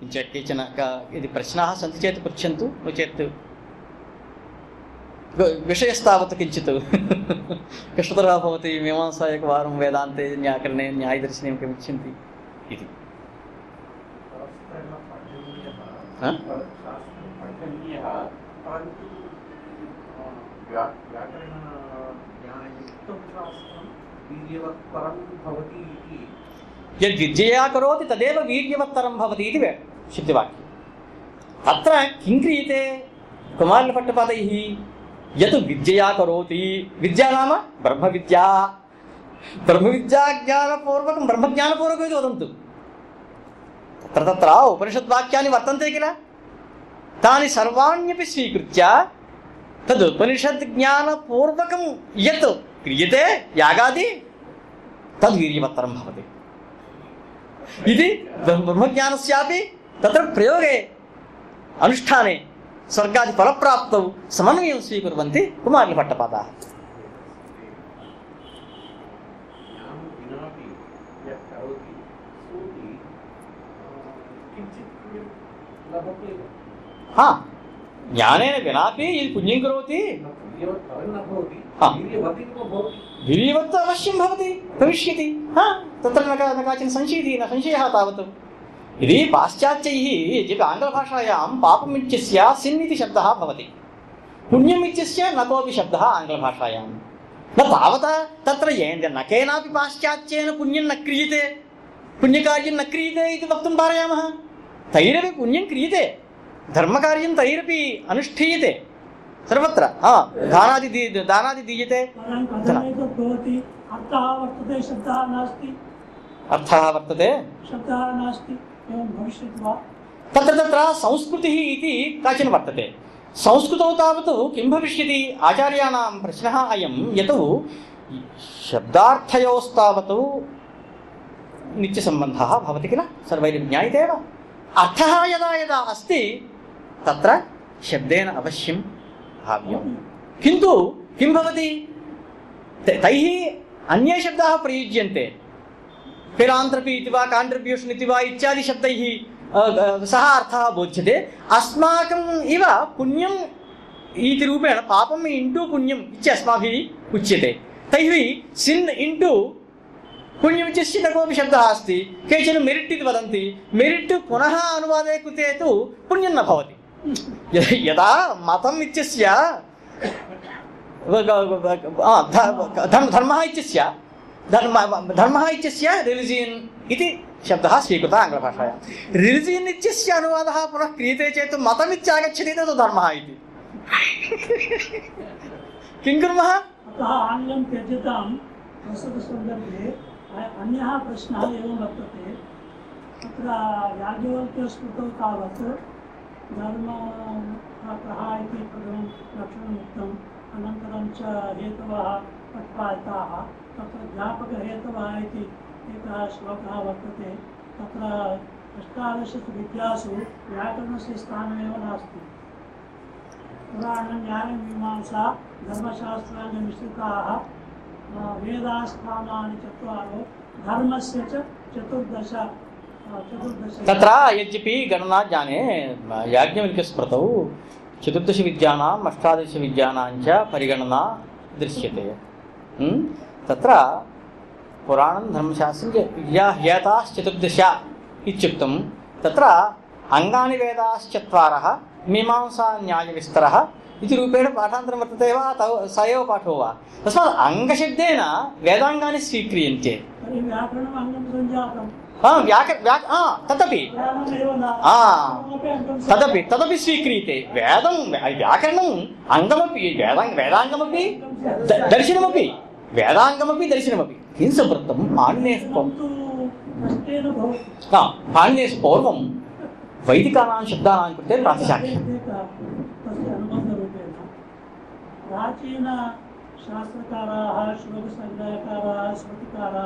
किञ्च केचन क- यदि प्रश्नाः सन्ति चेत् पृच्छन्तु नो चेत् ग- विषयस्तावत् किञ्चित् कष्टतरः भवति मीमांसा एकवारं वेदान्ते न्यायकरणे न्यायदर्शने किमिच्छन्ति इति शास्त्रः पठनीयः हा? शास्त्रं पठनीयः परन्तु अ, व्या- व्याकरणज्ञानयुक्तं शास्त्रं वीर्यवत्परं भवति इति यद्विद्यया करोति तदेव वीर्यवत्तरं भवति इति యద్విద్యయా కరోతి తదేవ వీర్యవత్తరం భవతి ఇది శక్తివాక్యం తత్ర కిం క్రియతే కుమారుల పట్టుపాదై యత్ విద్యయా కరోతి విద్యా నామ బ్రహ్మ విద్యా బ్రహ్మ విద్యా జ్ఞానపూర్వకం బ్రహ్మజ్ఞానపూర్వకం ఇది వదంతు తత్ర తత్ర ఉపనిషద్వాక్యాన్ని వర్తంతే కిల తాని సర్వాణ్యపి స్వీకృత్య తద్ ఉపనిషద్ జ్ఞానపూర్వకం యత్ క్రియతే యాగాది తద్ భవతి ఇది బ్రహ్మజ్ఞానస్యాపి తత్ర ప్రయోగే అనుష్ఠానే స్వర్గాది ఫలప్రాప్తం సమన్వయం స్వీకుర్వంతి కుమారుల పట్టపాద. జ్ఞానేన వినాపి ఇది పుణ్యం కరోతి. भवति हा। वीर्यवतिव भवति वीर्यवत् अवश्यं भवति भविष्यति हा तत्र न का- न काचन संशयः न संशयः तावत् यदि पाश्चात्यैः यद्यपि आङ्ग्लभाषायां पापमित्यस्य सिन् इति शब्दः भवति पुण्यम् इत्यस्य न कोऽपि शब्दः आङ्ग्लभाषायां न तावता तत्र ये- न केनापि पाश्चात्येन पुण्यं न क्रियते पुण्यकार्यं न क्रियते इति वक्तुं पारयामः तैरपि पुण्यं क्रियते धर्मकार्यं तैरपि अनुष्ठीयते सर्वत्र हा दानादि दी- दानादि दीयते परं कथमेतत् भवति अर्थः वर्तते शब्दः नास्ति अर्थः वर्तते शब्दः नास्ति एवं भविष्यति वा तत्र तत्र संस्कृतिः इति काचन वर्तते संस्कृतौ तावत् किं भविष्यति आचार्याणां प्रश्नः अयं यतो शब्दार्थयोस्तावत् नित्यसम्बन्धः भवति किल सर्वैः ज्ञायते एव अर्थः यदा यदा अस्ति तत्र शब्देन अवश्यं भाव्यं किन्तु किं भवति त- तैः अन्ये शब्दाः प्रयुज्यन्ते फिलान्थ्रपि इति वा काण्ट्रिब्यूषन् इति वा इत्यादि शब्दैः अ, अ, सः अर्थः बोध्यते अस्माकम् इव पुण्यम् इति रूपेण पापम् इण्टु पुण्यम् इति अस्माभिः उच्यते तैः सिन् इण्टु पुण्यम् इत्यस्य न कोऽपि शब्दः अस्ति केचन मेरिट् इति वदन्ति मेरिट् पुनः अनुवादे कृते तु पुण्यं न भवति य- यदा मतम् इत्यस्य धर्म- इत्यस्य, धर्म धर्मः इत्यस्य रिलिजियन् इति शब्दः स्वीकृतः आङ्ग्लभाषायां। रिलिजियन् इत्यस्य अनुवादः पुनः क्रियते चेत् मतमित्यागच्छति तद् धर्मः इति। किं कुर्मः? आङ्ग्लं त्यज्यतां संस्कृतसन्दर्भे अन्यः प्रश्नः एवं वर्तते। तत्र याज्ञवल्क्यस्मृतौ तावत् धर्मः इति प्रथमं लक्षणमुक्तम् अनन्तरं च हेतवः प्रतिपादिताः तत्र ज्ञापकहेतवः इति एकः श्लोकः वर्तते। तत्र अष्टादशसु विद्यासु व्याकरणस्य स्थानमेव नास्ति। पुराणं न्यायमीमांसा धर्मशास्त्राणि वेदास्थानानि चत्वारो, धर्मस्य च चतुर्दश తత్ర యజ్జపి గణనా జ్ఞానే యాజ్ఞవల్క్య స్మృతౌ చతుర్దశ విద్యానాం అష్టాదశ విద్యానాంచ పరిగణన దృశ్యతే. తత్ర పురాణం ధర్మశాస్త్రం విద్యా హేతాశ్చతుర్దశ ఇత్యుక్తం. తత్ర అంగాని వేదాశ్చర మీమాంసా న్యాయ విస్తర ఇది రూపేణ పాఠాంతరం వర్తతే వా తౌ స ఏవ పాఠో వా. తస్మాత్ అంగశబ్దేన వేదాంగాన్ని స్వీక్రియంతే. తదపి. తదపి స్వీక్రియతే వేదం వ్యాకరణం అంగమపి వేదా వేదాంగమపి దర్శనమపి. వేదాంగమపి దర్శనమపి. హింసవృత్తం పాణ్యేస్వం పాణ్యేస్ పూర్వం వైదికానాం శబ్దానాం కృతే ప్రాతిశాఖ్యం. శాస్త్రకారా శ్లోక సంగ్రహకారా స్మృతికారా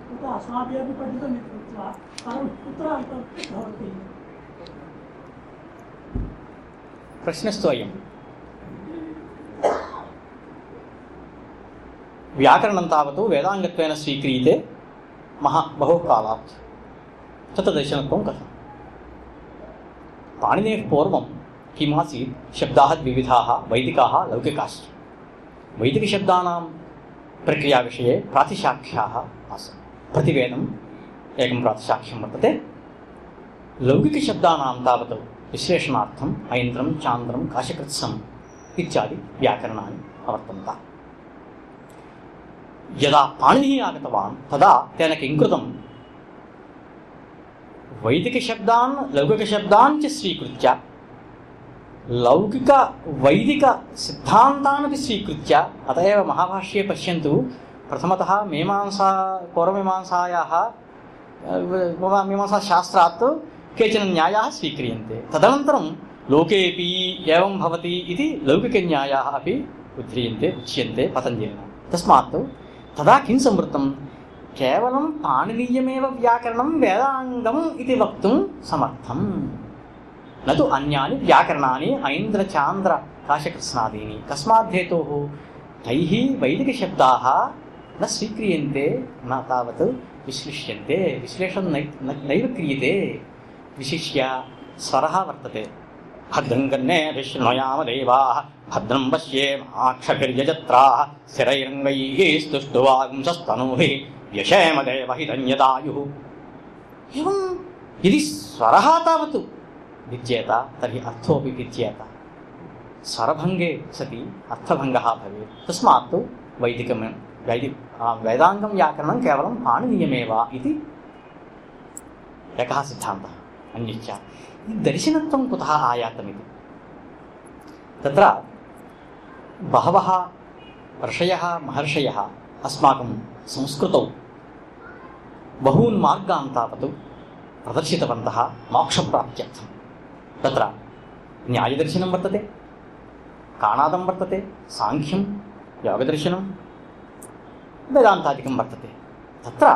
तत् अस्माभिः अपि पठितम् इति कृत्वा परं कुत्र अन्तर्भवति प्रश्नस्तु अयम् व्याकरणं तावत् वेदाङ्गत्वेन स्वीक्रियते महा बहुकालात्। तत्र दर्शनत्वं कथम्? पाणिनेः पूर्वं किमासीत् शब्दाः द्विविधाः, वैदिकाः, लौकिकाश्च। वैदिकशब्दानां प्रक्रियाविषये प्रातिशाख्याः आसन्। प्रतिवेदम् एकं प्रातिशाख्यं वर्तते लौकिकशब्दानां तावत् विश्लेषणार्थम् ऐन्द्रं चान्द्रं काशकृत्सम् इत्यादि व्याकरणानि अवर्तन्त यदा पाणिनिः आगतवान् तदा तेन किं कृतं वैदिकशब्दान् लौकिकशब्दान् च स्वीकृत्य लौकिकवैदिकसिद्धान्तानपि स्वीकृत्य अत एव महाभाष्ये पश्यन्तु प्रथमतः मीमांसा पूर्वमीमांसायाः अ, मीमांसाशास्त्रात् केचन न्यायाः स्वीक्रियन्ते तदनन्तरं लोकेपि एवं भवति इति लौकिकन्यायाः अपि उद्ध्रियन्ते उच्यन्ते पतञ्जलिना तस्मात् तदा किं संवृत्तं केवलं पाणिनीयमेव व्याकरणं वेदाङ्गम् इति वक्तुं समर्थम् न तु अन्यानि व्याकरणानि ऐन्द्रचान्द्र काशकृत्स्नादीनि कस्माद्धेतोः तैः वैदिकशब्दाः न स्वीक्रियन्ते न तावत् विश्लिष्यन्ते विश्लेषणं नै न- नैव क्रियते विशिष्य स्वरः वर्तते भद्रं कन्नेभिशृणुयाम देवाः भद्रं पश्येमाक्षभिर्यजत्राः स्थिरैरङ्गैः स्तुष्टुवागुंसस्तनूभिः व्यशेम देवहितन्यदायुः एवं यदि स्वरः तावत् विद्येत तर्हि अर्थोऽपि विद्येत स्वरभङ्गे सति अर्थभङ्गः भवेत् तस्मात् वैदिकं वैदि आ, वेदाङ्गं व्याकरणं केवलं पाणिनीयमेव इति एकः सिद्धान्तः अन्यच्च दर्शनत्वं कुतः आयातमिति तत्र बहवः ऋषयः महर्षयः अस्माकं संस्कृतौ बहून् मार्गान् तावत् प्रदर्शितवन्तः मोक्षप्राप्त्यर्थं तत्र न्यायदर्शनं वर्तते काणादं वर्तते साङ्ख्यं योगदर्शनं वेदान्तादिकं वर्तते। तत्र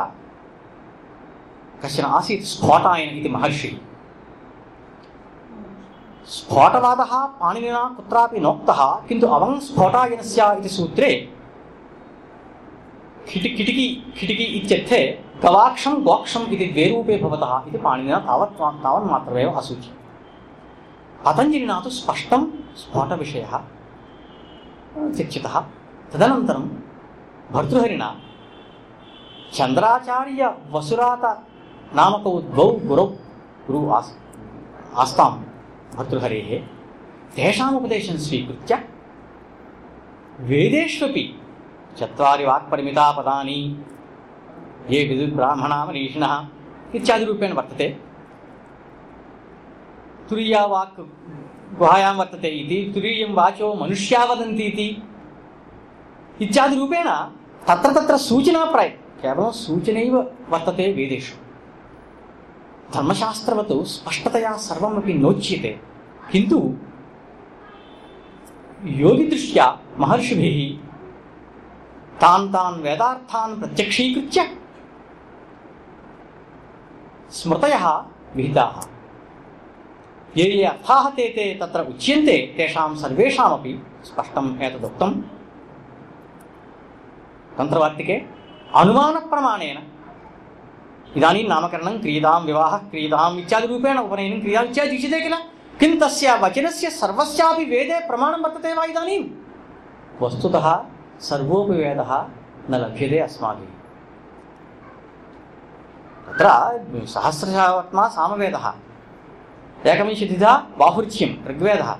कश्चन आसीत् स्फोटायन इति महर्षिः। स्फोटवादः पाणिनिना कुत्रापि नोक्तः, किन्तु अवं स्फोटायनस्य सूत्रे खिटि किटिकी खिटिकी इत्यर्थे गवाक्षं गोक्षम् इति द्वे भवतः इति पाणिनिना तावत् तावन्मात्रमेव असूच्यते భర్తృహరిణ. చంద్రాచార్య వసురాత నామక ద్వౌ గురౌ గురు ఆస్ ఆస్తాం భర్తృహరే. తేషాముపదేశం స్వీకృత్య వేదేష్వపి చత్వారి వాక్పరిమితా పదాని ఏ విదుర్బ్రాహ్మణ మనీషిణ ఇత్యాది రూపేణ వర్తతే. తురీయా వాక్ గుహాయాం వర్తతే ఇది. తురీయం వాచో మనుష్యా వదంతి ఇత్యాది రూపేణ తత్ర తత్ర సూచనాప్రాయం కేవలం సూచనైవ వర్తతే వేదేషు. ధర్మశాస్త్రవత్ స్పష్టతయా సర్వమపి నోచ్యతే. కింటు యోగిదృష్ట్యా మహర్షిభి తాన్ తాన్ వేదార్థాన్ ప్రత్యక్షీకృత్య స్మృతయ విహితా. ఏ ఏ అర్థా తే తే తత్ర ఉచ్యంతే తేషాం సర్వేషామపి స్పష్టం ఏతదుక్తం. तन्त्रवार्तिके अनुमानप्रमाणेन इदानीं नामकरणं क्रियतां विवाहः क्रियताम् इत्यादिरूपेण उपनयनं क्रिया इत्यादि उच्यते किल? किं तस्य वचनस्य सर्वस्यापि वेदे प्रमाणं वर्तते वा इदानीं? वस्तुतः सर्वोऽपि वेदः न लभ्यते अस्माभिः। तत्र सहस्रशावत्मा सामवेदः एकविंशतिधा बाहुर्च्यं ऋग्वेदः,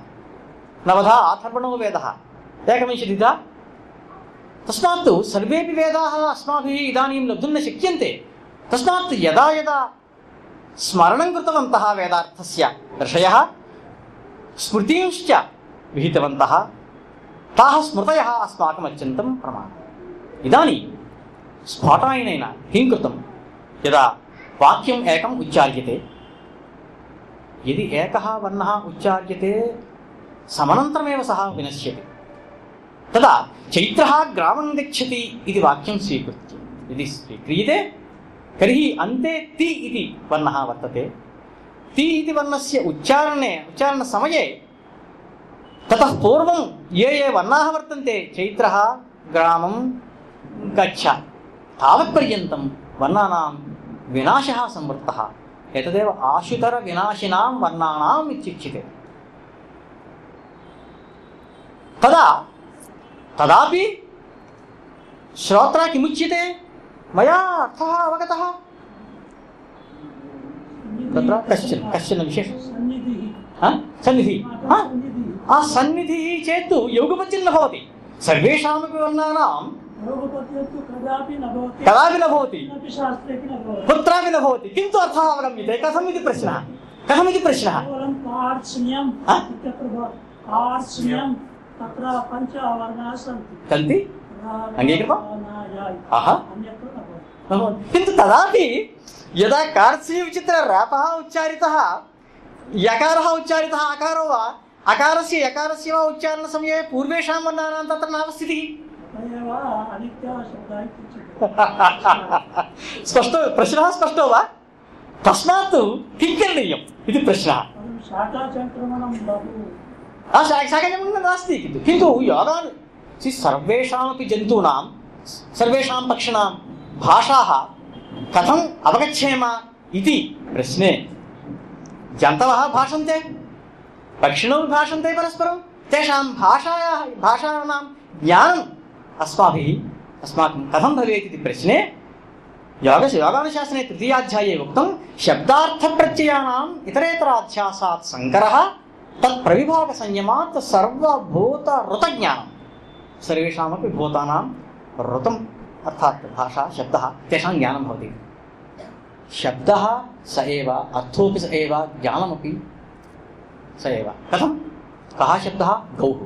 नवधा आथर्वणो वेदः एकविंशतिधा తస్మాత్తు సర్వేపి వేదాः అస్మాభిः ఇదానీం లబ్ధుం శక్యంతే. తస్మాత్ యదా యదా స్మరణం కృతవంత వేదార్థస్య ఋషయ స్మృతింశ్చ విహితవంత తాः స్మృతయः అస్మాకం అత్యంతం ప్రమాణం. ఇదానీ స్ఫాటాయనైన హీంకృతం. యదా వాక్యం ఏకం ఉచ్చార్యతే. యది ఏకः వర్ణः ఉచ్చార్యతే సమనంతరమే సహ వినశ్యతే. తదా చైత్ర గ్రామం గచ్చతి ఇది వాక్యం స్వీకృత్య. ఇది స్వీక్రియతే తర్హి అంతే తి ఇది వర్ణ వర్తతే. తి ఇది వర్ణస్ ఉచ్చారణే ఉచ్చారణ సమయే. తత పూర్వం ఏ ఏ వర్ణా వర్తంతే? చైత్ర గ్రామం గచ్చ. తావత్పర్యంతం వర్ణానాం వినాశ సంవృత్త. ఎతదేవ ఆశుతర వినాశినాం వర్ణానాం ఇచ్చిచ్చితే తదా తదాపి శ్రోత్రా కిముచ్యతే మయా అర్థ అవగత తత్ర కశ్చన కశ్చన విశేష సన్నిధి ఆ సన్నిధి చేత్ యోగపత్యం భవతి సర్వేషామపి వర్ణానాం కదాపి నభవతి కుత్రాపి నభవతి కింటు అర్థ అవలంబ్యతే కథం ఇది ప్రశ్న కథమిది ప్రశ్న शास्त्रेपि न भवति कुत्रापि न भवति किन्तु अर्थः अवगम्यते कथम् इति प्रश्नः कथमिति प्रश्नः केवलं पार्श्ण्यम् हा? इत्यत्र भवति पार्श्ण्यं तत्र पञ्चवर्णाः सन्ति सन्ति अङ्गीकृतं? रानाय। आहा अन्यत्र न भवति न भवति। किन्तु तदापि यदा कार्त्स्यविचित्ररापः उच्चारितः यकारः उच्चारितः अकारो वा अकारस्य यकारस्य वा उच्चारणसमये पूर्वेषां वर्णानां तत्र नावस्थितिः अत एव अनित्यः शब्दः इत्युच्यते स्पष्टो प्रश्नः स्पष्टो वा तस्मात् किं करणीयम् इति प्रश्नः परं शाखाचङ्क्रमणं बहु आ, शा- शाकजमनं नास्ति किन्तु किन्तु योगान् सि सर्वेषामपि जन्तूनां सर्वेषां पक्षिणां भाषाः कथम् अवगच्छेम इति प्रश्ने जन्तवः भाषन्ते पक्षिणो भाषन्ते परस्परं तेषां भाषायाः भाषाणां ज्ञानम् अस्माभिः अस्माकं कथं भवेत् इति प्रश्ने योग योगानुशासने तृतीयाध्याये उक्तं शब्दार्थप्रत्ययानाम् इतरेतराध्यासात् तत् प्रविभागसंयमात् सर्वभूतऋतज्ञानं सर्वेषामपि भूतानां ऋतम्, अर्थात् भाषा, शब्दः, तेषां ज्ञानं भवति। शब्दः स एव, अर्थोऽपि स एव, ज्ञानमपि स एव। कथं? कः शब्दः? गौः।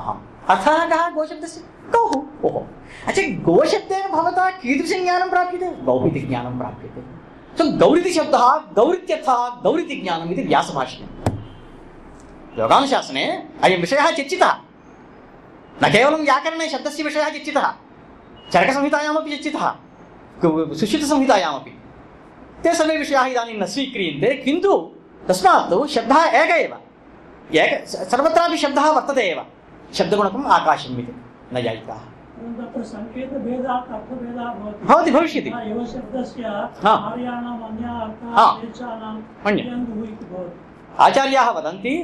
अहम्। अर्थः कः? गोशब्दस्य? गौः। ओहो। अच्छा गोशब्देन भवता कीदृशं ज्ञानं प्राप्यते? गौः इति ज्ञानं प्राप्यते। सो गौरिति शब्दः, गौरित्यर्थः, गौरिति ज्ञानम् इति व्यासभाष्यम्। योगानुशासने अयं विषयः चर्चितः न केवलं व्याकरणे शब्दस्य विषयः चर्चितः चरकसंहितायामपि चर्चितः सुश्रुतसंहितायामपि ते सर्वे विषयाः इदानीं न स्वीक्रियन्ते किन्तु तस्मात् शब्दः एक एव। एक सर्वत्रापि शब्दः वर्तते एव। शब्दगुणकम् आकाशम् इति सङ्केतभेदात् अर्थभेदः भवति। भविष्यति। आचार्याः वदन्ति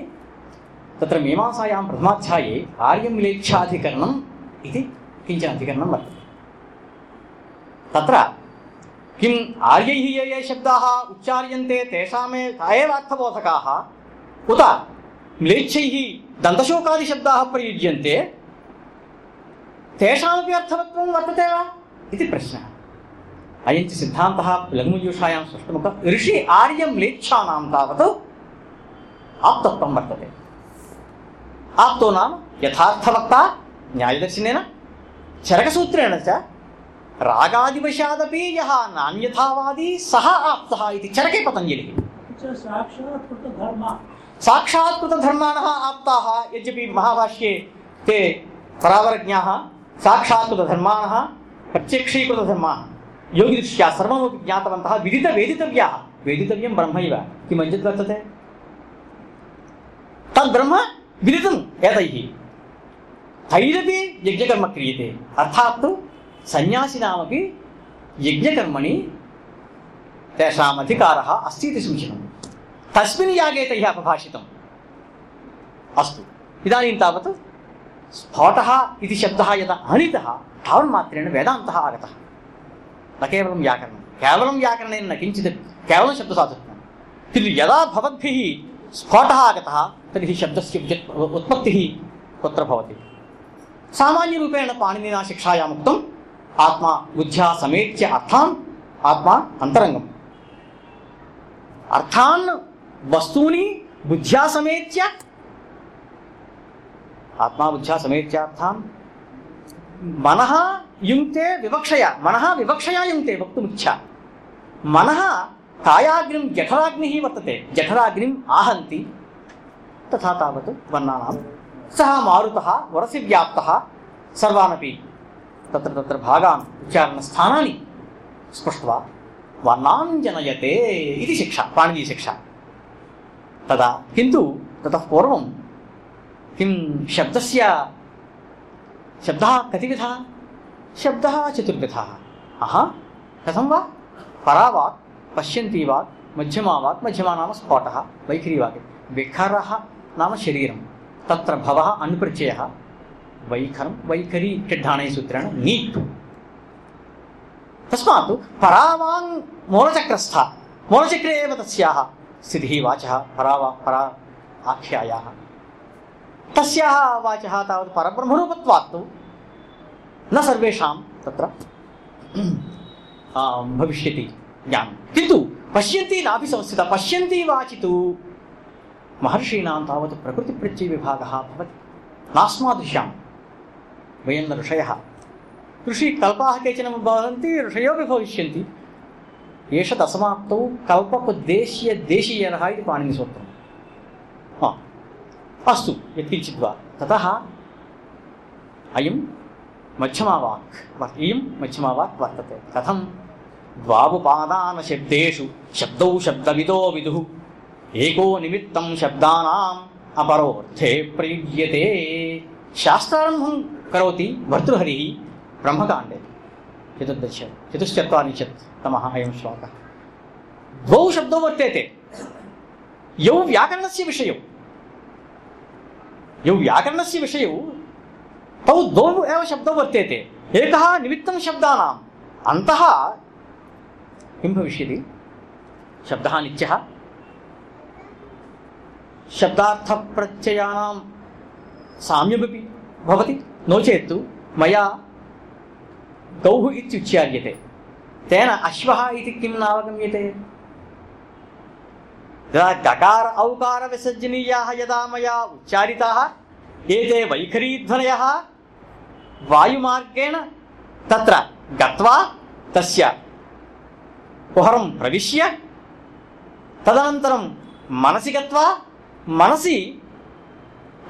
तत्र मीमांसायां प्रथमाध्याये आर्यमिलेच्छाधिकरणम् इति किंचन अधिकरणं वर्तते। तत्र किम् आर्यैः ये ये शब्दाः उच्चार्यन्ते तेषामे एव अर्थबोधकाः उत म्लेच्छैः दन्तशोकादिशब्दाः प्रयुज्यन्ते, तेषामपि अर्थवत्वं वर्तते वा इति प्रश्नः। अयं च सिद्धान्तः लघुमयूषायां स्पष्टमुक्तं ऋषि आर्यम्लेच्छानां तावत् आप्तत्वं वर्तते। आप्तो नाम यथार्थवक्ता न्यायदर्शनेन चरकसूत्रेण च रागादिवशादपि यः नान्यथावादी सः आप्तः इति चरके पतञ्जलिः। साक्षात् कृतधर्माणः आप्ताः यद्यपि महाभाष्ये ते परावरज्ञाः साक्षात् कृतधर्माणः प्रत्यक्षीकृतधर्माः। योगिदृष्ट्या सर्वमपि ज्ञातवन्तः विदितवेदितव्याः वेदितव्यं। ब्रह्मैव किमञ्चित् वर्तते? तद्ब्रह्म విదితం ఏతై తైరపి యజ్ఞకర్మ క్రియతే అర్థాత్ సన్యాసినామపి యజ్ఞకర్మణి తేషాం అధికార అస్తి ఇది సూచనం తస్మిన్ యాగే తై అపభాషితం అస్తు ఇదానీం తావత్ స్ఫోట ఇది శబ్ద యదా హనిత తావన్మాత్రేణ వేదాంత ఆగత న కేవలం వ్యాకరణం కేవలం వ్యాకరణేన కించిత్ కేవలం శబ్దసాధకం ఇది యదా భవద్భిః स्फोटः आगतः तर्हि शब्दस्य उत्पत्तिः कुत्र भवति? सामान्यरूपेण पाणिनिना शिक्षायाम् उक्तम् आत्मा बुद्ध्या समेत्य अर्थान्, आत्मा अन्तरङ्गम्। अर्थान् वस्तूनि बुद्ध्या समेत्य, आत्मा बुद्ध्या समेत्य अर्थान्, मनः युङ्क्ते विवक्षया, मनः विवक्षया युङ्क्ते वक्तुमिच्छा मनः कायाग्निं जठराग्निः वर्तते जठराग्निम् आहन्ति तथा तावत् वर्णानां सः मारुतः वरसि व्याप्तः सर्वानपि तत्र तत्र भागान् उच्चारणस्थानानि स्पृष्ट्वा वर्णान् जनयते इति शिक्षा पाणिनीयशिक्षा तदा किन्तु ततः पूर्वं किं शब्दस्य शब्दः कति विधः शब्दः चतुर्विधः अहा कथं वा परावाक् पश्यन्ती वाक् मध्यमा नाम स्फोटः वैखरी वाक् विखरः नाम शरीरं तत्र भवः अनुप्रत्ययः वैखरं, वैखरी षड्ढाणे सूत्रेण नीट् तस्मात् परावाङ् मूलचक्रस्था, मूलचक्रे एव तस्याः स्थितिः वाचः, परावा, परा आख्यायाः। तस्याः वाचः तावत् परब्रह्मरूपत्वात्। न सर्वेषां तत्र జ్ఞానం. కింద పశ్యంతి నాభి సంస్థిత పశ్యంతి వాచితు. మహర్షీణాం తావత్ ప్రకృతి ప్రత్యయ విభాగ భవతి. నాస్మాదృశ్యాం వయన్న ఋషయ. ఋషి కల్పా కేచన భవంతి ఋషయోపి భవిష్యంతి. ఏష దసమాప్తౌ కల్పకు దేశీయ దేశీయన ఇది పాణిని సూత్రం. అస్తు యత్కించిద్వా. తత అయం మధ్యమావాక్ ఇయం మధ్యమావాక్ వర్తతే. కథం ద్వాపాదాన శబ్దేషు శబ్దౌ శబ్దవిదో విదు. ఏకో నిమిత్తం శబ్దానాం అపరోర్థే ప్రయుజ్యతే శాస్త్రారంభం కరోతి భర్తృహరి బ్రహ్మకాండే. చతుర్దశ చతుశ్చత్వరింశత్ తమ అయం శ్లోక. ద్వౌ శబ్దౌ వర్తేతే. యౌ వ్యాకరణస్య విషయం. యౌ వ్యాకరణస్య విషయం. తౌ ద్వౌ ఏ శబ్దౌ వర్తేతే. ఏక నిమిత్తం శబ్దానాం. అంత किं भविष्यति शब्दः नित्यः शब्दार्थप्रत्ययानां साम्यमपि भवति नो चेत् मया गौः इत्युच्चार्यते तेन अश्वः इति किं नावगम्यते यदा गकार औकारविसर्जनीयाः यदा मया उच्चारिताः एते वैखरीध्वनयः वायुमार्गेण तत्र गत्वा तस्य కుహరం ప్రవిశ్య. తదనంతరం మనసి గత్వా మనసి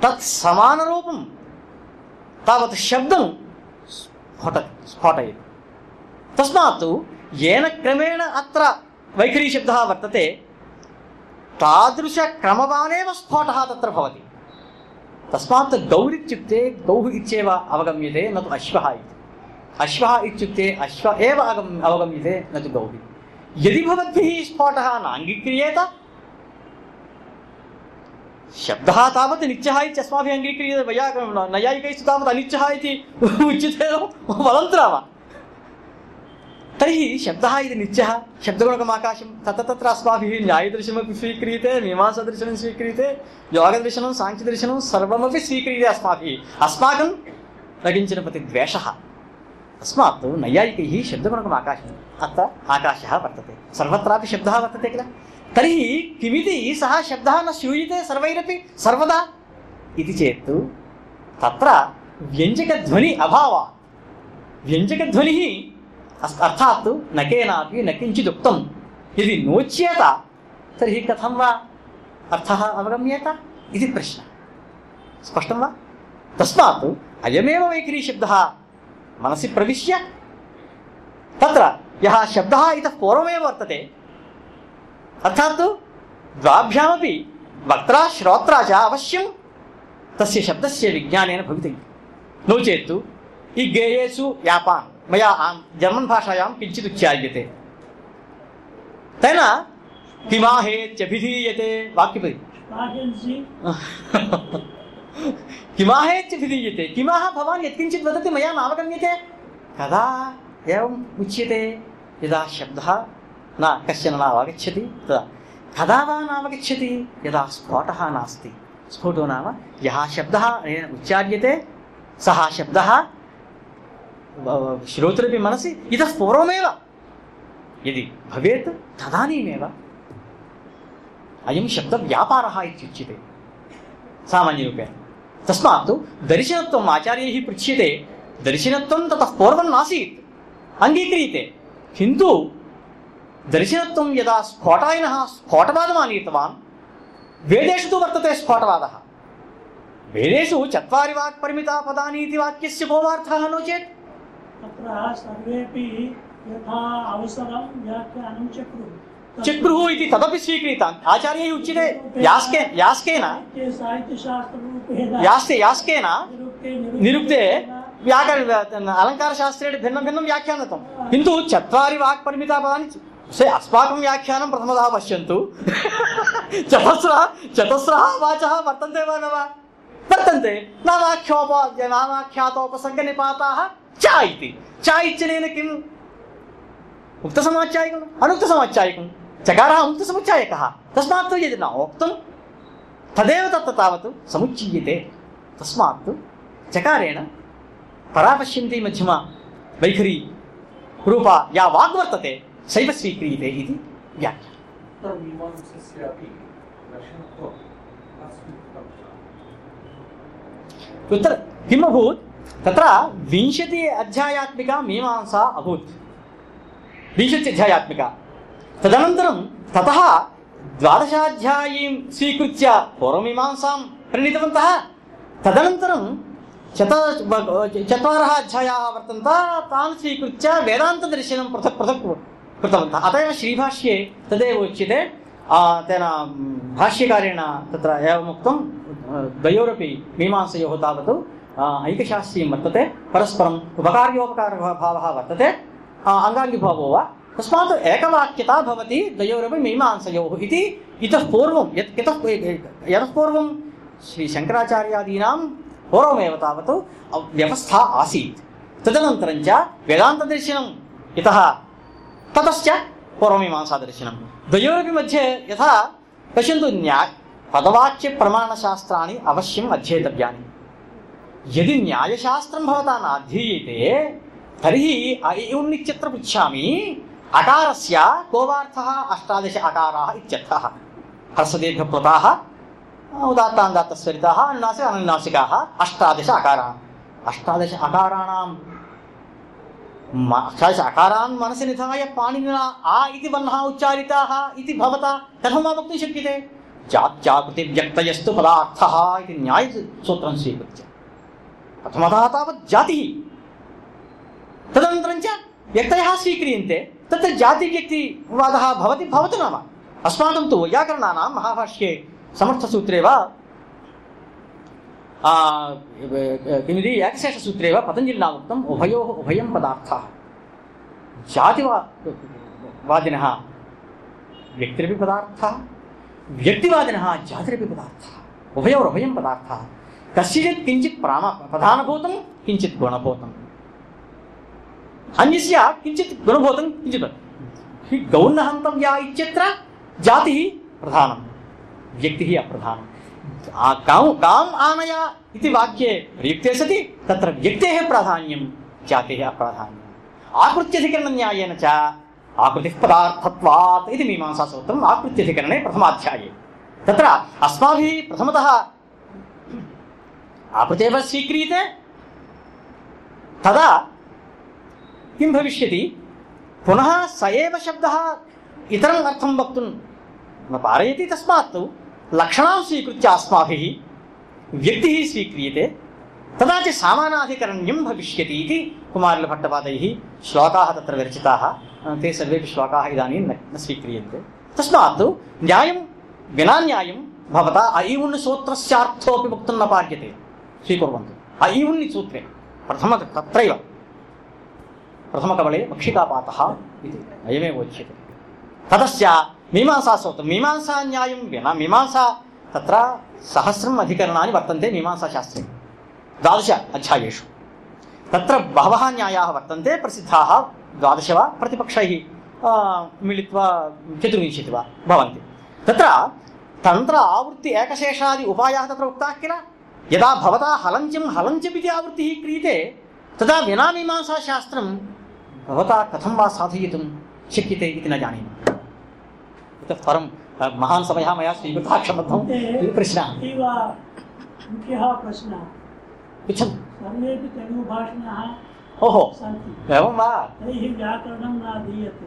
తత్ సమాన రూపం తావత్ శబ్దం స్ఫోట స్ఫోటయతి తస్మాత్ ఏన క్రమేణ అత్ర వైఖరీ శబ్ద వర్తతే తాదృశ క్రమవానేవ స్ఫోట తత్ర భవతి. తస్మాత్ గౌర్ ఇత్యుక్తే గౌహ్ ఇచ్చేవ అవగమ్యతే నతు అశ్వ ఇది. అశ్వ ఇత్యుక్తే అశ్వ ఏవ అగమ్ అవగమ్యతే నతు గౌరి యది భవద్భి స్ఫోట నాంగీక్రియేత శబ్ద తావత్ నిత్య ఇస్మాభి అంగీక్రియతే వయా నైయాయికైస్తు తావత్ అనిత్య ఇది ఉచ్యతే వదంతురామ తర్హి శబ్ద ఇది నిత్య శబ్దగుణకం ఆకాశం తత్ర అస్మాభి న్యాయదర్శనమీ స్వీక్రియతే మీమాంసదర్శనం స్వీక్రియతే యోగదర్శనం సాంఖ్యదర్శనం సర్వమే స్వీక్రియతే అస్మాభి అస్మాకం రగించిన ప్రతి ద్వేష తస్మాత్ నైయాయికై శబ్దగుణకం ఆకాశం అత్త ఆకాశ వర్తతే సర్వత్రాపి శబ్ద వర్తతే కిల తర్హి కిమిది సహ శబ్ద న శ్యూయతే సర్వైరపి సర్వదా ఇది చేతు తత్ర వ్యంజకధ్వని అభావ వ్యంజకధ్వని అర్థాత్ నకేనాపి నకించిదుక్తం ఇది నోచ్యేత తర్హి కథం వా అర్థ అవగమ్యేత ఇది ప్రశ్న స్పష్టం వా తస్మాత్ అయమే వైఖరీ శబ్ద मनसि प्रविश्य। तत्र यः शब्दः इतः पूर्वमेव वर्तते। अर्थात् द्वाभ्यामपि वक्त्रा श्रोत्रा च अवश्यं तस्य शब्दस्य विज्ञानेन भवितव्यं नो चेत् ई गेयेषु यापान् मया जर्मन् भाषायां किञ्चित् उच्चार्यते। तेन किमाहेत्यभिधीयते वाक्यपरि किमाहेत्यभिधीयते किमाह भवान् यत्किञ्चित् वदति, मया नावगम्यते? कदा? एवम् उच्यते। यदा शब्दः न, कश्चन नावगच्छति, तदा। कदा वा नावगच्छति? यदा स्फोटः नास्ति। स्फोटो नाम यः शब्दः उच्चार्यते, सः शब्दः मनसि, इतः पूर्वमेव। यदि भवेत्, तदानीमेव। अयं शब्दव्यापारः इत्युच्यते। सामान्यरूपेण। తస్మాత్ దర్శనత్వం ఆచార్యై పృచ్యతే దర్శనత్వం తత పూర్వం నాసీత్. అంగీక్రియతే కింటు దర్శనత్వం యదా స్ఫోటాయన స్ఫోటవాదం ఆనీతవాన్ వేదేషు తు వర్తతే స్ఫోటవాద. వేదేషు చత్వారి వాక్ పరిమిత పదానీతి వాక్యస్ కోమార్థ నో చేత్. తత్ర సర్వేపి యథా అవసరం వ్యాఖ్యానం చక్రు चक्रुः इति तदपि स्वीकृतान् आचार्यैः उच्यते, यास्के, यास्केन, यास्ते, यास्केन निरुक्ते व्याकरण, अलङ्कारशास्त्रेण भिन्नं भिन्नं व्याख्यानतं किन्तु चत्वारि वाक्परिमितापदानि से अस्माकं व्याख्यानं प्रथमतः पश्यन्तु। चतस्रः चतस्रः वाचः वर्तन्ते वा न वा? वर्तन्ते। नामाख्योप नामाख्यातोपसर्गनिपाताः च इति। च इत्यनेन किम्? उक्तसमाच्चायिकम् चकारः उक्तसमुच्चायकः तस्मात् तु यदि न उक्तं तदेव तत्र तावत् समुच्चीयते तस्मात् चकारेण परापश्यन्ती मध्यमा वैखरी रूपा या वाग् वर्तते सैव स्वीक्रियते इति व्याख्या उत्तरमीमांसस्यापि दर्शनत्वम् अस्मिन् तत्र किम् अभूत् तत्र विंशति अध्यायात्मिका मीमांसा अभूत् विंशति अध्यायात्मिका तदनन्तरं ततः द्वादशाध्यायीं स्वीकृत्य पूर्वमीमांसां प्रणीतवन्तः तदनन्तरं चत चत्वारः अध्यायाः वर्तन्त तान् स्वीकृत्य वेदान्तदर्शनं पृथक् पृथक् कृतवन्तः अत एव श्रीभाष्ये तदेव उच्यते आ, तेन म्, भाष्यकारेण तत्र एवमुक्तं अ, द्वयोरपि मीमांसयोः तावत् आ, ऐकशास्त्रीयं वर्तते परस्परम् उपकार्योपकारभावः वर्तते आ, अङ्गाङ्गिभावो वा तस्मात् एकवाक्यता भवति, द्वयोरपि मीमांसयोः इति इतः पूर्वं, यत् यतः यतः पूर्वं श्रीशङ्कराचार्यादीनां पूर्वमेव तावत् व्यवस्था आसीत्। तदनन्तरं च वेदान्तदर्शनं यतः ततश्च पूर्वमीमांसादर्शनं द्वयोरपि मध्ये यथा, पश्यन्तु न्याय पदवाक्यप्रमाणशास्त्राणि अवश्यम् अध्येतव्यानि। यदि न्यायशास्त्रं भवता नाध्यीयते तर्हि पृच्छामि अकारस्य कोवार्थः अष्टादश अकाराः इत्यर्थः। ह्रस्वदीर्घप्लुताः उदात्तान्दात्तस्वरिताः अनुनासिक अनुनासिकाः अष्टादश अकाराः। अष्टादश अकाराणां अष्टादश अकारान् मनसि निधाय पाणिनिना आ इति वर्णः उच्चारिताः इति भवता कथं वा वक्तुं शक्यते। जात्याकृतिव्यक्तयस्तु पदार्थः इति न्यायसूत्रं स्वीकृत्य। प्रथमतः तावत् जातिः। तदनन्तरं च व्यक्तयः स्वीक्रियन्ते। तत्र जातिव्यक्तिवादः भवति, भवतु नाम। अस्माकं तु वैयाकरणानां महाभाष्ये समर्थसूत्रे वा किमिति एकशेषसूत्रे वा पतञ्जलिना उक्तम् उभयोः उभयं पदार्थः। जातिवा, वादिनः व्यक्तिरपि पदार्थः, व्यक्तिवादिनः जातिरपि पदार्थः उभयोरुभयं पदार्थः। कस्यचित् किञ्चित् प्राम, प्रधानभूतं, किञ्चित् गुणभूतम्। अन्यस्य किञ्चित् गुणभूतं किञ्चित्। हि गौर्नहन्तव्या इत्यत्र जातिः प्रधानं, व्यक्तिः अप्रधानम् आ- गां, गाम् आनय इति वाक्ये प्रयुक्ते सति, तत्र व्यक्तेः प्राधान्यं, जातेः अप्राधान्यम्। आकृत्यधिकरणन्यायेन च आकृतिः पदार्थत्वात् इति मीमांसासूत्रम् आकृत्यधिकरणे प्रथमाध्याये। तत्र प्रथमतः आकृतेव स्वीक्रियते, तदा किं भविष्यति पुनः स एव शब्दः इतरम् अर्थं वक्तुं न पारयति तस्मात् लक्षणां स्वीकृत्य अस्माभिः व्यक्तिः स्वीक्रियते तदा च सामानाधिकरण्यं भविष्यति इति कुमारलभट्टपादैः श्लोकाः तत्र विरचिताः ते सर्वेपि श्लोकाः इदानीं न न स्वीक्रियन्ते तस्मात् न्यायं विना न्यायं भवता ऐउण् सूत्रस्यार्थोऽपि वक्तुं न पार्यते स्वीकुर्वन्तु ऐउण् सूत्रे प्रथम तत्रैव ప్రథమకవళే మక్షికాపాత ఇది అయమే వచ్చ్యతే తదస్య మీమాంసా న్యాయం వినా మీమాంసా తత్ర సహస్రం అధికరణాన్ని వర్తంతే మీమాంసాశాస్త్రే ద్వాదశ అధ్యాయేషు తత్ర బహవ న్యాయా వర్తంతే ప్రసిద్ధా ద్వాదశ వా ప్రతిపక్షైः మిళిత్వా చతుర్వింశతి వా భవంతి తత్ర తంత్ర ఆవృత్తి ఏకశేషాది ఉపాయాः తత్ర ఉక్తాः కిల యదా భవతా హలంచం హలంచమితి ఆవృత్తి క్రియతే తదా వినా మీమాంసాశాస్త్రం भवता कथं वा साधयितुं शक्यते इति न जानीमः। इतः परं महान् समयः मया स्वीकृतः प्रश्नः मुख्यः प्रश्नः। पृच्छन्तु। सर्वेपि तेलुगुभाषिणः ओहो एवं वा? तैः व्याकरणं न दीयते।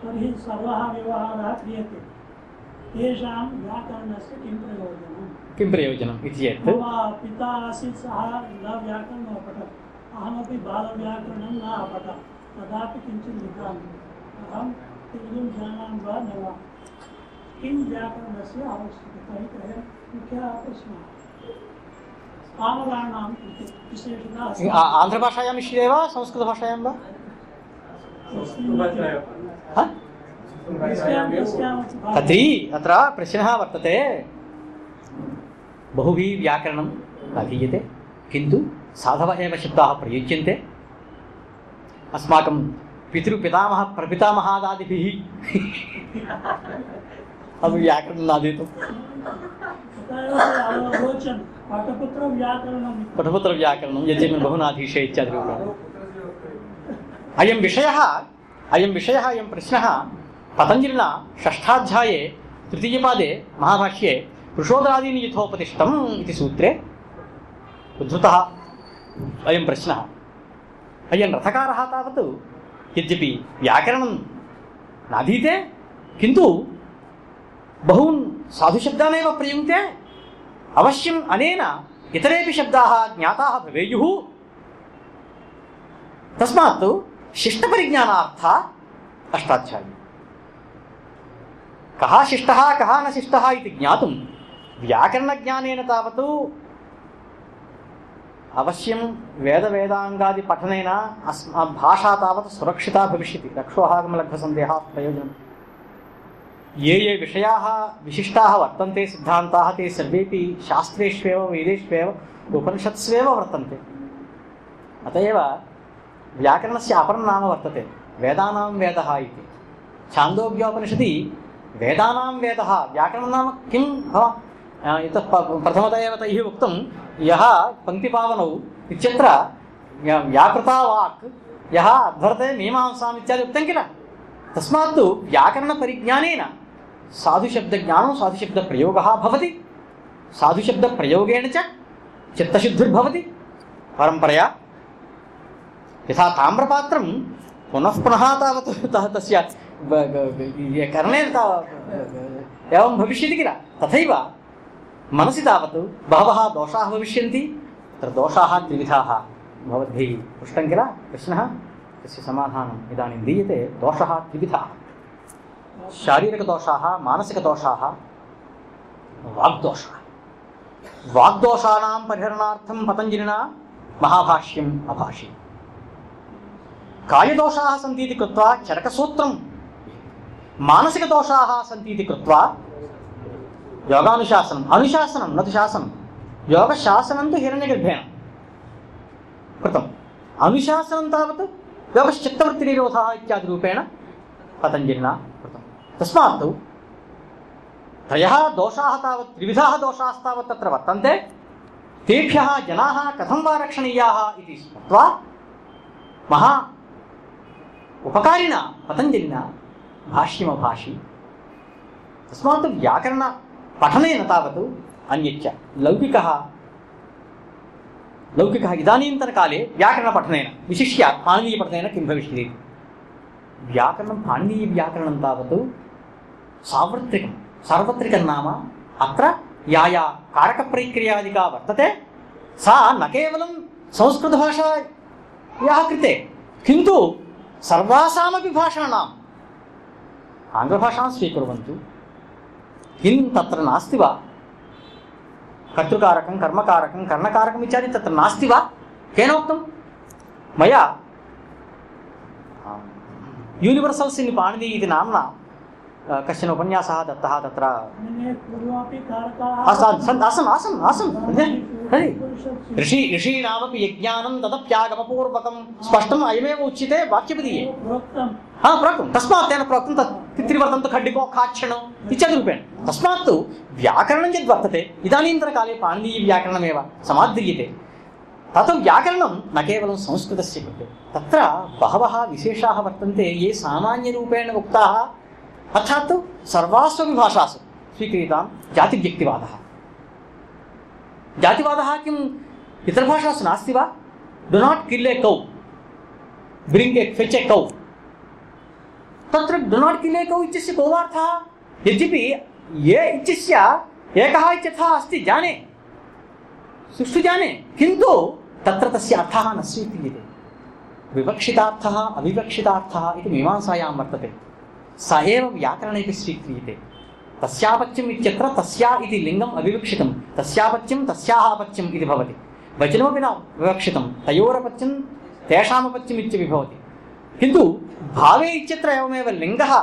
तर्हि सर्वः व्यवहारः क्रियते। तेषां व्याकरणस्य किं प्रयोजनम्? किं प्रयोजनम् इति चेत्? पिता आसीत् सः न व्याकरणम् अपठत्। अहमपि बालव्याकरणं न अपठत् तदापि किञ्चित् लिखामि अहं तेलुगुं जानामि वा न वा किं व्याकरणस्य आवश्यकता इति अयं मुख्यः प्रश्नः पामराणां कृते विशेषतः अस्ति। आ- आन्ध्रभाषायां मिश्रिते वा संस्कृतभाषायां वा हा? अत्र प्रश्नः वर्तते बहुभिः व्याकरणं अधीयते किन्तु साधवः एव शब्दाः प्रयुज्यन्ते। अस्माकं पितृपितामह, प्रपितामहादादिभिः। अपि व्याकरणं अतः एव ते इति। पठपुत्रव्याकरणं यद्यपि बहुनाधीशे इत्यादिरूपेण अयं विषयः अयं विषयः, अयं प्रश्नः पतञ्जलिना षष्ठाध्याये, तृतीयपादे, महाभाष्ये, पुरुषोदरादीनि यथोपतिष्ठम् इति सूत्रे उद्धृतः। अयं प्रश्नः। अयं रथकारः तावत् यद्यपि व्याकरणं नाधीते, किन्तु बहून् साधुशब्दानेव प्रयुङ्क्ते, अवश्यम् अनेन इतरेपि शब्दाः ज्ञाताः भवेयुः। तस्मात् शिष्टपरिज्ञानार्थ अष्टाध्यायी। कः शिष्टः, कः न शिष्टः इति ज्ञातुं व्याकरणज्ञानेन तावत् అవశ్యం వేద వేదాంగాది పఠనైన అస్మా భాష తావత్ సురక్షిత భవిష్యతి రక్షోహాగమ లగ్న సందేహ ప్రయోజనం ఏ ఏ విషయా విశిష్టా వర్తంతే సిద్ధాంతా తే సర్వేపి శాస్త్రేష్వేవ వేదేష్వేవ ఉపనిషత్స్వేవ వర్తంతే అతయవ వ్యాకరణస్ అపరం నామ వర్తతే వేదానాం వేద ఇది ఛాందోగ్యోపనిషది వేదానాం వేద వ్యాకరణం నామ కిం భవా ఇత ప్రథమత ఏవ తై ఉక్తం యహ పంక్తిపావనౌ ఇత్యత్ర వ్యాకృతా వాక్ యహ అధ్వర్తే మీమాంసాం ఇత్యాది ఉక్తం కిల తస్మాత్తు వ్యాకరణ పరిజ్ఞానేన సాధుశబ్ద జ్ఞానం సాధుశబ్ద ప్రయోగ భవతి సాధుశబ్ద ప్రయోగేణ చ చిత్తశుద్ధిర్భవతి పరంపరయా యథా తామ్రపాత్రం పునః పునః తావత్ తస్య కరణేన ఏం భవిష్యతి కిల తథైవ मनसि तावत् बहवः दोषाः भविष्यन्ति, तत्र दोषाः त्रिविधाः भवद्भिः पृष्टं किल? प्रश्नः तस्य समाधानम् इदानीं दीयते, दोषः त्रिविधाः। शारीरिकदोषाः, मानसिकदोषाः, वाग्दोषः। वाग्दोषाणां परिहरणार्थं पतञ्जलिना महाभाष्यम् अभाषि। कायदोषाः सन्ति इति कृत्वा चरकसूत्रं मानसिकदोषाः सन्ति इति कृत्वा योगानुशासनम् अनुशासनं न तु शासनं योगशासनं तु हिरण्यगर्भेण कृतम् अनुशासनं तावत् योगश्चित्तवृत्तिनिरोधः इत्यादिरूपेण पतञ्जलिना कृतं तस्मात् त्रयः दोषाः तावत् त्रिविधाः दोषास्तावत् तत्र वर्तन्ते तेभ्यः जनाः कथं वा रक्षणीयाः इति स्मृत्वा महा उपकारिणा पतञ्जलिना भाष्यमभाषि तस्मात् व्याकरणपठनेन పఠనైన తావత్ అన్యచ్చ లౌకిక లౌకిక ఇదానీంతనకాలే వ్యాకరణపఠనేన విశిష్య పాణనీయ పఠనైన కిం భవిష్యతి వ్యాకరణం పాణనీయ వ్యాకరణం తావత్ సార్వత్రికం సార్వత్రికం నామ అత్ర యాయా కారకప్రక్రియాదిగా వర్తతే సా న కేవలం సంస్కృతభాషాయా కృతే కింటు సర్వాసామపి భాషాణం ఆంగ్లభాషాం స్వీకరువంతు హిం తత్ర నాస్తివా కర్తృకారకం కర్మకారకం కర్ణకారకం ఇత్యాది తత్ర నాస్తివా కేనోక్తం? మయా? యూనివర్సల్స్ ఇన్ పాణిది ఇది నామ్నా? कश्चन उपन्यासः दत्तः तत्र अन्ये पूर्वमपि कारकाः आसन् सन्- आसन् आसन् आसन् तर्हि ऋषि ऋषीणामपि यज्ञानं तदप्यागमपूर्वकं स्पष्टम् अयमेव उच्यते वाक्यपदीये प्रोक्तं हा प्रोक्तं तस्मात् तेन प्रोक्तं तत् तित्रिवर्तं तु खड्डिको खाक्षणो इत्यादिरूपेण तस्मात् तु व्याकरणं यद् वर्तते इदानीन्तनकाले पाणिनीयव्याकरणमेव समाद्रियते तत् व्याकरणं न केवलं संस्कृतस्य कृते तत्र बहवः विशेषाः वर्तन्ते ये सामान्यरूपेण उक्ताः अर्थात् सर्वास्वपि भाषासु स्वीक्रियतां जातिव्यक्तिवादः। जातिवादः किं इतरभाषासु नास्ति वा? डु नाट् किल् ए कौ ब्रिङ्ग् ए फेच् ए कौ तत्र डु नाट् किल् ए कौ इत्यस्य को वार्थः यद्यपि ये इत्यस्य एकः इत्यर्थः अस्ति, जाने। सुष्ठु जाने। किन्तु तत्र तस्य अर्थः न स्वीक्रियते। विवक्षितार्थः, अविवक्षितार्थः इति मीमांसायां वर्तते। स एव व्याकरणेपि स्वीक्रियते तस्यापत्यम् इत्यत्र तस्या इति लिङ्गम् अविवक्षितं तस्यापत्यं तस्याः अपत्यम् इति भवति वचनमपि न विवक्षितं तयोरपत्यं तेषामपत्यम् इत्यपि भवति किन्तु भावे इत्यत्र एवमेव लिङ्गः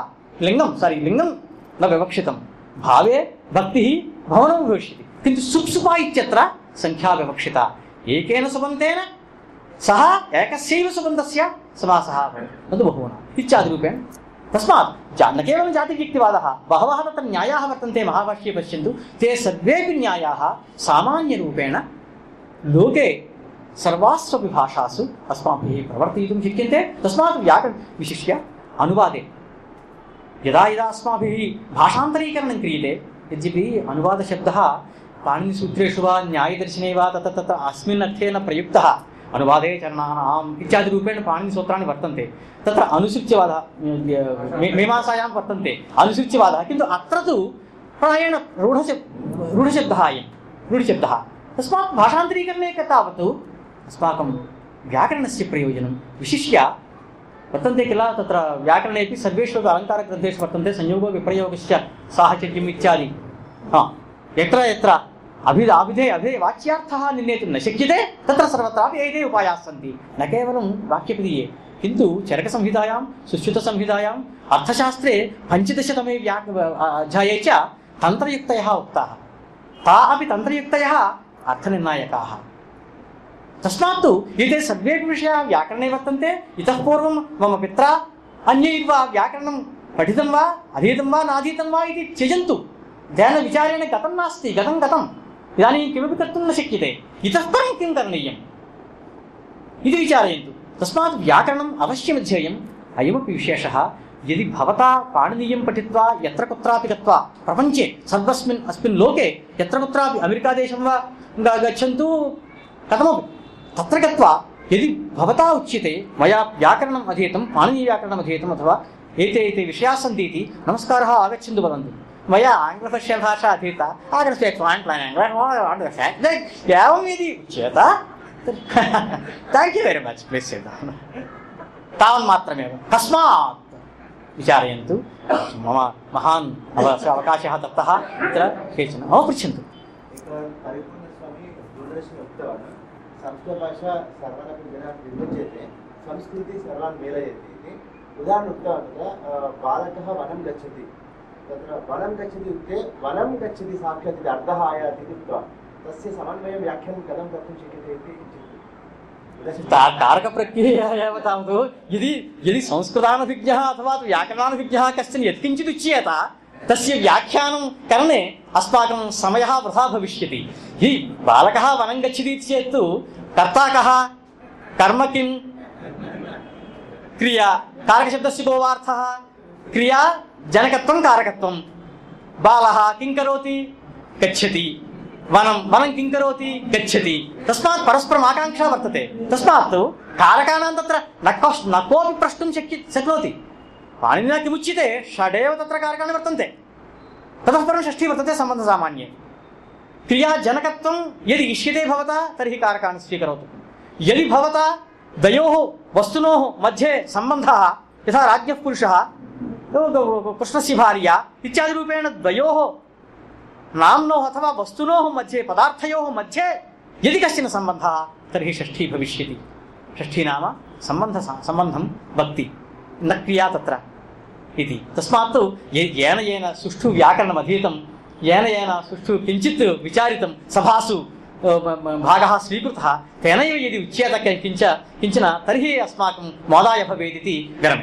लिङ्गं सारि लिङ्गं न विवक्षितं भावे भक्तिः भवनं भविष्यति किन्तु सुप्सुपा इत्यत्र सङ्ख्या विवक्षिता एकेन सुबन्तेन सः एकस्यैव सुबन्धस्य समासः भवति न तु बहूनाम् इत्यादिरूपेण तस्मात् न केवलं जातिव्यक्तिवादः, बहवः तत्र न्यायाः वर्तन्ते, महाभाष्ये पश्यन्तु, ते सर्वेपि न्यायाः सामान्यरूपेण लोके सर्वास्वपि भाषासु अस्माभिः प्रवर्तयितुं शक्यन्ते। तस्मात् व्याकरण विशिष्य अनुवादे। यदा यदा अस्माभिः भाषान्तरीकरणं क्रियते, यद्यपि अनुवादशब्दः पाणिनिसूत्रेषु वा, न्यायदर्शने वा, तत्र तत्र अस्मिन् प्रयुक्तः అనువాదే చరణానాం ఇత్యాది రూపేణ పాణిని సూత్రాన్ని వర్తంతే. తత్ర అనుసృత్యవాద మీమాసాయాం వర్తంతే. అనుసృత్యవాద కింద అత్ర ప్రాయణ రూఢశ రూఢశబ్ద అయం రూఢశబ్ద. తస్మాత్ భాషాంతరీకరణే తావత్ అస్మాకం వ్యాకరణస్య ప్రయోజనం. విశిష్య వర్తంతే కిల తత్ర వ్యాకరణే సర్వేషు అలంకారగ్రంథేషు వర్తంతే సంయోగ విప్రయోగ సాహచర్యం ఇత్యాది. ఎత్ర ఎత్ర? అభిధ అభిధే అభిధే వాక్యార్థ నిర్ణేతుం శక్యతే తత్ర సర్వత్రాపి ఏదే ఉపాయాస్సంతి. న కేవలం వాక్యపదీయే. కింటు చరక సంహితాయాం సుశ్రుత సంహితాయాం అర్థశాస్త్రే పంచదశతమే వ్యా అధ్యాయే తంత్రయుక్త ఉక్త. తా అవి తంత్రయుక్తయ అర్థనిర్ణాయకా. తస్మాత్తు ఏదే సర్వే విషయా వ్యాకరణే వర్తంతే ఇతః పూర్వం మమ పిత్ర అన్యైర్వ వ్యాకరణం పఠితం వా అధీతం వా నాధీతం వా ఇది త్యజంతు. దేన విచారేణ గతం నాస్తి గతం గతం. इदानीं किमपि कर्तुं न शक्यते इतः परं किं करणीयम् इति विचारयन्तु तस्मात् व्याकरणम् अवश्यमध्येयम् अयमपि विशेषः यदि भवता पाणिनीयं पठित्वा यत्र कुत्रापि गत्वा प्रपञ्चे सर्वस्मिन् अस्मिन् लोके यत्र कुत्रापि अमेरिकादेशं वा ग- गच्छन्तु कथमपि तत्र गत्वा यदि भवता उच्यते मया व्याकरणम् अधीतं पाणिनीयव्याकरणम् अधीतम् अथवा एते एते विषयाः सन्ति इति नमस्कारः आगच्छन्तु वदन्तु మయా ఆంగ్ల ఆంగ్లభాష్య భాష అధీత ఆగస్టే క్లాంట్ ఏం చేత thank you very much miss చేద్దాం తావన్ మాత్రమేవ తస్మాత్ విచారయంతు మమ మహాన్ అవకాశ దత్త ఇతర కేచన మమ పృచ్చంతు సంస్కృతి సర్వాన్ మేలయతి ఇది ఉదాహరణ ఉక్తవాన్ కదా వనం గచ్చతి तत्र गच्छति आयाति तस्य समन्वयं कथं कर्तुं शक्यते इति ता- एव यदि यदि संस्कृतानभिज्ञः अथवा तु व्याकरणानभिज्ञः कश्चन यत्किञ्चित् उच्येत, तस्य व्याख्यानं करणे अस्माकं समयः वृथा भविष्यति। हि बालकः वनं गच्छति चेत् तु, कर्ता कः, कर्म किं क्रिया। कारकशब्दस्य क्रिया జనకత్వం కారకత్వం. బాల కింకరోతి గచ్చతి. వనం వనం కింకరోతి గచ్చతి. తస్మాత్ పరస్పరం ఆకాంక్ష వర్తతే. తస్మాత్ కారకాణం త్ర నకోపి ప్రష్టం శక్తి శక్నోతి. పాణినా కిముచ్యతే షడేవ త్ర కారకాన్ని వర్తంతే. తతఃపరం షష్ఠీ వర్తతే సంబంధ సామాన్యే. క్రియా జనకత్వం ఎది ఇష్యతే భవత తర్హి కారకాన్ని స్వీకరోతు. ఎది భవత దయో వస్తునో మధ్యే సంబంధ యథా రాజ్ఞ పురుష. కృష్ణస్య భార్య ఇత్యాది రూపేణ ద్వయో నామ్నో అథవా వస్తునో మధ్య పదార్థయో మధ్య ఎది కశ్చన సంబంధ తర్హి షష్ఠీ భవిష్యతి. షష్ఠీ నామ సంబంధ సంబంధం భక్తి. నక్రియా క్రియా తత్ర ఇది. తస్మాత్తు ఏన ఏన సుష్ఠు వ్యాకరణం అధీతం ఏన ఏన సుష్ఠు కించిత్ విచారితం సభాసు భాగ స్వీకృత తేనైవ ఇది ఉచ్యేత కించ కించిన తర్హి అస్మాకం మోదాయ భవేదితి గరం.